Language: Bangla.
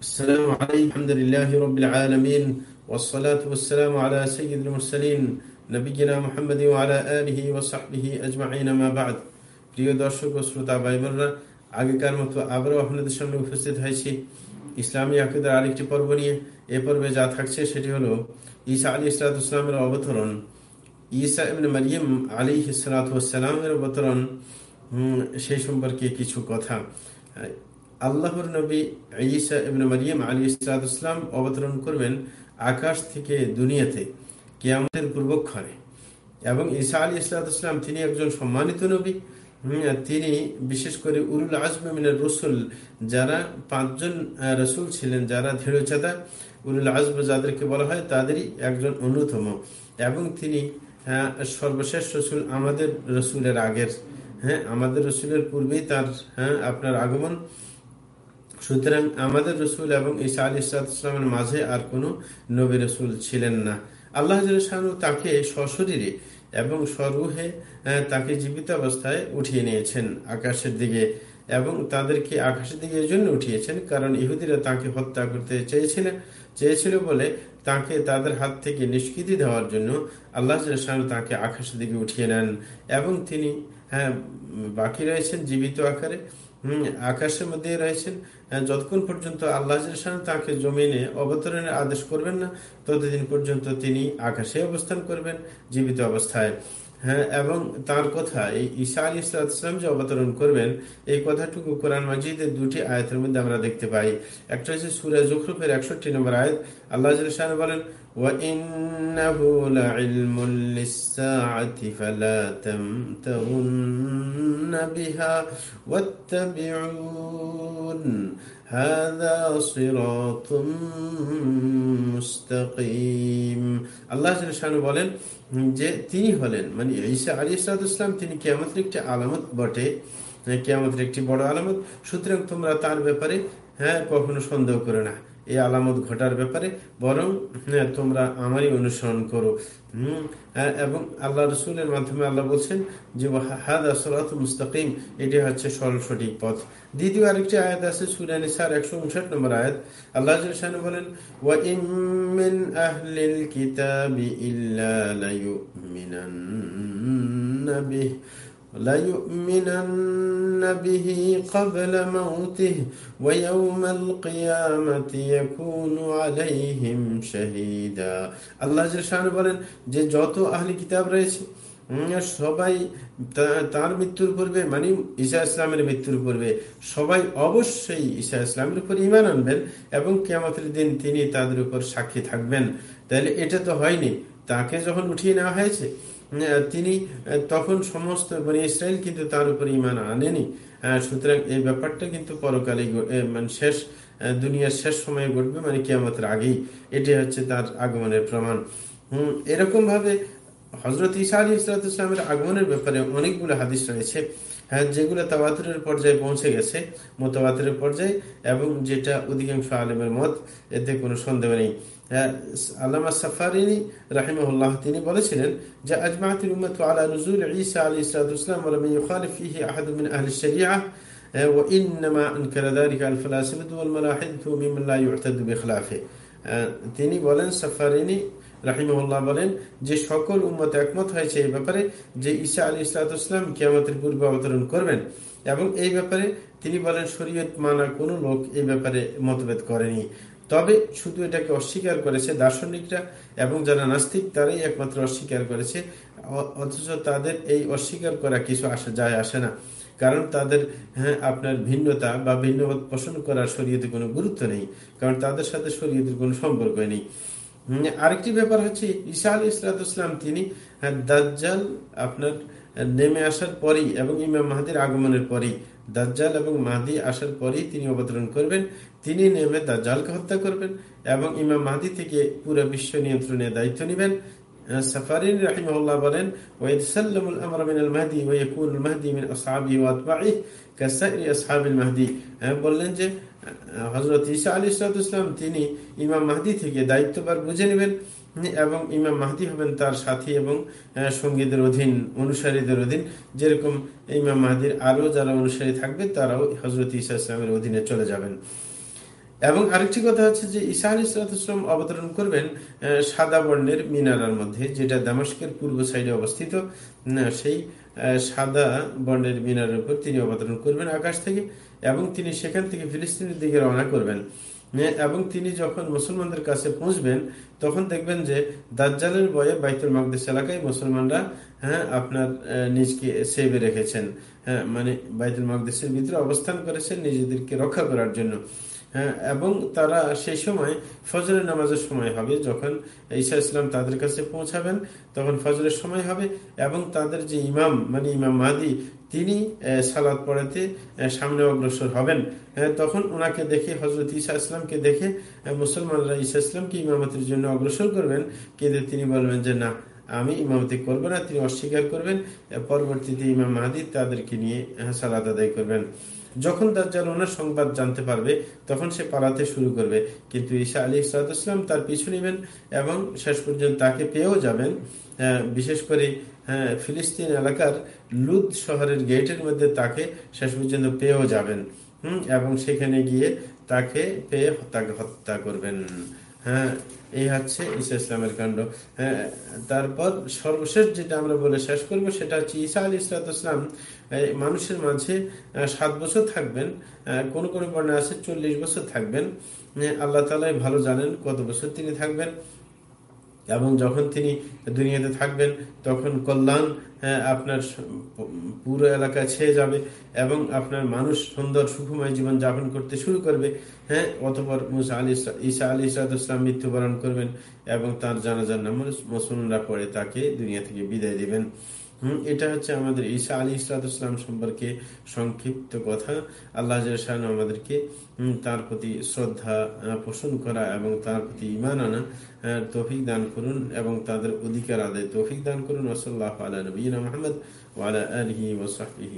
السلام عليكم الحمد لله رب العالمين والصلاة والسلام على سيد المرسلين نبينا محمد وعلى آله وصحبه أجمعين ما بعد প্রিয় দর্শক ও শ্রোতা ভাইবোনরা আগেকার মতো আবারও আপনাদের সামনে উপস্থিত হয়েছি ইসলামী আকিদার আরেকটি পর্ব নিয়ে এ পর্বে যা থাকছে সেটি হলো ঈসা আলী ইসলাতামের অবতরণ ঈসা এমনি মারিয়াম আলী ইসলাতামের অবতরণ সেই সম্পর্কে কিছু কথা আল্লাহর নবী ঈসা ইবনে মারিয়াম আলী ইসলাতাম অবতরণ করবেন আকাশ থেকে দুনিয়াতে, কেয়ামতের পূর্বক্ষণে। এবং ঈসা আলী ইসলাতাম তিনি একজন সম্মানিত নবী। তিনি বিশেষ করে উরুল আজমিনের রসুল, যারা পাঁচজন রসুল ছিলেন, যারা দৃঢ়চাদা উরুল আজম যাদেরকে বলা হয়, তাদেরই একজন অন্যতম। এবং তিনি সর্বশেষ রসুল আমাদের রসুলের আগের হ্যাঁ আমাদের রসুলের পূর্বেই তার হ্যাঁ আপনার আগমন। সুতরাং আমাদের রসুল এবং ঈসা আলী ইসলামের মাঝে আর কোনো নবী রসুল ছিলেন না। আল্লাহ তাকে সশরীরে এবং স্বরুহে তাকে জীবিত অবস্থায় উঠিয়ে নিয়েছেন আকাশের দিকে এবং তাদেরকে আকাশের দিকে জন্য উঠিয়েছেন কারণ ইহুদিরা তাকে হত্যা করতে চেয়েছিলেন চেয়েছিল বলে তাকে তাদের হাত থেকে নিষ্কৃতি দেওয়ার জন্য আল্লাহ তাকে আকাশের দিকে উঠিয়ে নেন এবং তিনি হ্যাঁ বাকি রয়েছেন জীবিত আকারে। হম, আকাশের মধ্যে রয়েছেন। যতক্ষণ পর্যন্ত আল্লাহ তাকে জমিনে অবতরণের আদেশ করবেন না, ততদিন পর্যন্ত তিনি আকাশে অবস্থান করবেন, জীবিত অবস্থায়। হ্যাঁ এবং তার কথা এই ঈসা আলী ইসলাম যে অবতরণ করবেন এই কথাটুকু কোরআন মাজিদের দুটি আয়তের মধ্যে আমরা দেখতে পাই একটা হচ্ছে সুরাজ জখরুফের একষট্টি নম্বর আয়ত আল্লাহ বলেন وإنه لعلم للساعة فلا تمترن بها واتبعون هذا صراط মুস্তাকিম। আল্লাহ বলেন যে তিনি হলেন মানে ঈসা আলী ইসলাম তিনি কেয়ামতের একটি আলামত বটে। কেয়ামতের একটি বড় আলামত। সুতরাং তোমরা তার ব্যাপারে হ্যাঁ কখনো সন্দেহ করে না। এই আলামত ঘটার ব্যাপারে বরং হ্যাঁ, তোমরা আমারই অনুসরণ করো। এবং আল্লাহ রসুলের মাধ্যমে আল্লাহ বলছেন যে হাদ আসলাত মুস্তাকিম এটি হচ্ছে সরল সঠিক পথ। দ্বিতীয় আরেকটি আয়াত আছে সুরানি সার একশো উনষাট নম্বর আয়াত। আল্লাহ বলেন ওয়াইমিন ليؤمنن به قبل موته ويوم القيامة يكون عليهم شهيدا আল্লাহ বলেন যে যত আহলি কিতাব রয়েছে সবাই তার মৃত্যুর পূর্বে মানে ঈশা ইসলামের মৃত্যুর পূর্বে সবাই অবশ্যই ঈশা ইসলামের উপর ইমান আনবেন এবং কেমতের দিন তিনি তাদের উপর সাক্ষী থাকবেন তাহলে এটা তো হয়নি তাকে যখন উঠিয়ে নেওয়া হয়েছে তিনি তখন সমস্ত মানে ইসরায়েল কিন্তু তার উপর ইমান আনেনি। সুতরাং এই ব্যাপারটা কিন্তু পরকালে মানে শেষ দুনিয়ার শেষ সময়ে ঘটবে মানে কেয়ামতের আগেই। এটি হচ্ছে তার আগমনের প্রমাণ। হম এরকম ভাবে হজরত ইসা আলী ইসলামের আগমনের ব্যাপারে অনেকগুলো হাদিস রয়েছে হ্যাঁ যেগুলো তাওয়াতুরের পর্যায়ে পৌঁছে গেছে মোতাবাতের পর্যায়ে এবং যেটা অধিকাংশ আলেমের মত এতে কোনো সন্দেহ নেই হ্যাঁ, আল্লামা সাফারিনী রাহিমহুল্লাহ তিনি বলেছিলেন যে আজমাতুল উম্মত আলা নজুল ঈসা আলাইহিস সালাতু ওয়াসসালাম ওয়া lam yukhalif fihi ahad min ahli الشريعه وانما انكر ذلك الفلاسفه والملاحده ممن لا يعتد بخلافه তিনি বলেন সাফারিনী রাহিমহুল্লাহ বলেন, যে সকল উম্মত একমত হয়েছে এই ব্যাপারে, যে ঈসা আলী ইসলাতাম কিয়ামতের পূর্বে অবতরণ করবেন। এবং এই ব্যাপারে তিনি বলেন, শরীয়ত মানা কোনো লোক এই ব্যাপারে মতভেদ করেনি। তবে শুধু এটাকে অস্বীকার করেছে দার্শনিকরা, এবং যারা নাস্তিক তারাই একমাত্র অস্বীকার করেছে অথচ তাদের এই অস্বীকার করা কিছু আসে, যায় আসে না। কারণ তাদের হ্যাঁ আপনার ভিন্নতা বা ভিন্নমত পোষণ করার শরীয়তে কোনো গুরুত্ব নেই, কারণ তাদের সাথে শরীয়তের কোনো সম্পর্ক নেই। আরেকটি ব্যাপার হচ্ছে ঈশা আলী ইসলাতাম তিনি হ্যাঁ, দাজ্জাল আপনার নেমে আসার পরেই এবং ইমাম মাহাদির আগমনের পরেই দাজ্জাল এবং মাহাদি আসার পরেই তিনি অবতরণ করবেন। তিনি নেমে দাজ্জালকে হত্যা করবেন এবং ইমাম মাহাদি থেকে পুরো বিশ্ব নিয়ন্ত্রণের দায়িত্ব নেবেন। বলেন মাহদি বললেন যে হযরত ইসা আলী সালাম, তিনি ইমাম মাহদি থেকে দায়িত্ববার বুঝে নেবেন এবং ইমাম মাহদি হবেন তার সাথী এবং সঙ্গীদের অধীন, অনুসারীদের অধীন। যেরকম ইমাম মাহদির আরও যারা অনুসারী থাকবে, তারাও হজরত ইসা ইসলামের অধীনে চলে যাবেন। এবং আরেকটি কথা হচ্ছে যে ঈসা আলী ইসলাম অবতরণ করবেন সাদা বর্ণের মিনারার মধ্যে, যেটা দামাস্কের পূর্ব সাইডে অবস্থিত। সেই সাদা বর্ণের মিনারের উপর তিনি অবতরণ করবেন আকাশ থেকে, এবং তিনি সেখান থেকে ফিলিস্তিনের দিকে রওনা করবেন। এবং তিনি যখন মুসলমানদের কাছে পৌঁছবেন, তখন দেখবেন যে দাজ্জালের বয়ে বাইতুল মকদেশ এলাকায় মুসলমানরা হ্যাঁ আপনার নিজকে সেবে রেখেছেন। হ্যাঁ মানে বাইতুল মকদেশের ভিতরে অবস্থান করেছেন নিজেদেরকে রক্ষা করার জন্য। এবং তারা সেই সময় ফজরের নামাজের সময় হবে। যখন ঈসা ইসলাম তাদের কাছে পৌঁছাবেন, তখন ফজরের সময় হবে এবং তাদের যে ইমাম মানে ইমাম মাহাদি, তিনি সালাদ পড়াতে সামনে অগ্রসর হবেন। তখন ওনাকে দেখে হজরত ঈসা ইসলামকে দেখে মুসলমানরা ঈসা ইসলামকে ইমামতির জন্য অগ্রসর করবেন। কিন্তু তিনি বলবেন যে, না আমি ইমামতি করব না, তিনি অস্বীকার করবেন। পরবর্তীতে ইমাম মাহাদি তাদেরকে নিয়ে সালাদ আদায় করবেন। যখন তার দাজ্জাল ওনার সংবাদ জানতে পারবে, তখন সে পালাতে শুরু করবে। কিন্তু ঈশা আলী ইসলাম তার পিছু নেবেন এবং শেষ পর্যন্ত তাকে পেয়েও যাবেন। বিশেষ করে ফিলিস্তিন এলাকার লুদ শহরের গেটের মধ্যে তাকে শেষ পর্যন্ত পেয়েও যাবেন। হম, এবং সেখানে গিয়ে তাকে পেয়ে তাকে হত্যা করবেন। হ্যাঁ এই হচ্ছে ঈসা ইসলামের কাণ্ড। হ্যাঁ তারপর সর্বশেষ যেটা আমরা বলে শেষ করব, সেটা হচ্ছে ঈসা আলী ইসলাতাম মানুষের মাঝে সাত বছর থাকবেন কোন কোন বর্ণে আছে চল্লিশ বছর থাকবেন। আল্লাহ তালাই ভালো জানেন কত বছর তিনি থাকবেন। এবং যখন তিনি দুনিয়াতে থাকবেন, তখন কল্যাণ আপনার পুরো এলাকা ছেয়ে যাবে এবং আপনার মানুষ সুন্দর সুখময় জীবন যাপন করতে শুরু করবে হ্যাঁ অতপর মুসা আলী ঈসা আলী ইসলাম মৃত্যুবরণ করবেন এবং তার জানাজার নাম মুসলমানরা পরে তাকে দুনিয়া থেকে বিদায় দিবেন। হম, এটা হচ্ছে আমাদের ঈসা আলী ইসলাতাম সম্পর্কে সংক্ষিপ্ত কথা। আল্লাহ আমাদেরকে তার প্রতি শ্রদ্ধা পোষণ করা এবং তার প্রতি ইমান আনা তৌফিক দান করুন এবং তাদের অধিকার আদায় তৌফিক দান করুন। ওসল্লাহ আলা নবীনা মোহাম্মদ ওয়ালা আলহি ওসাহি